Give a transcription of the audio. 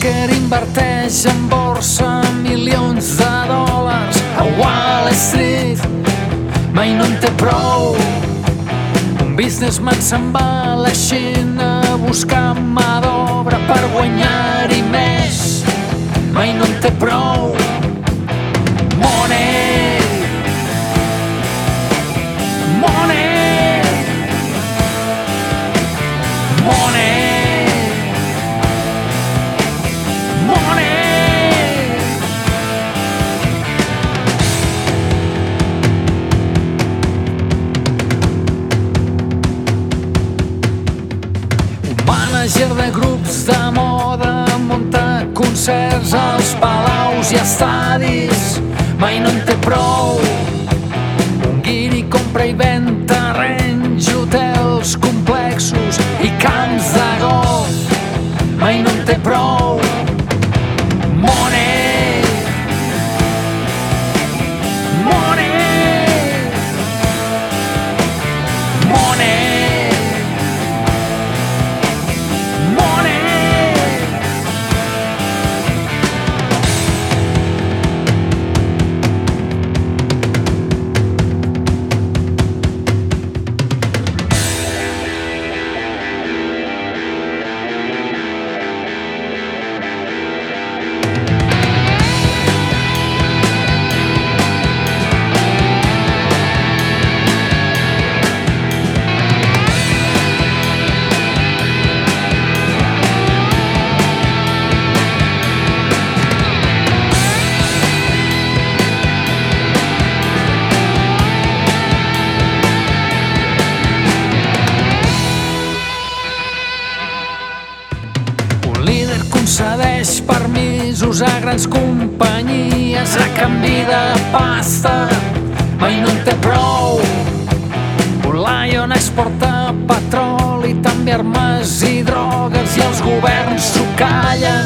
bròquer inverteix en borsa milions de dòlars a Wall Street. Mai no en té prou. Un businessman se'n va a la Xina a buscar mà d'obra per guanyar-hi més. Mai no en té prou. Mànager de grups de moda munta concerts als palaus i estadis. Mai no en té prou. Concedeix permisos a grans companyies a canvi de pasta. Mai no en té prou. Lion exporta petroli, també armes i drogues i els governs s'ho callen.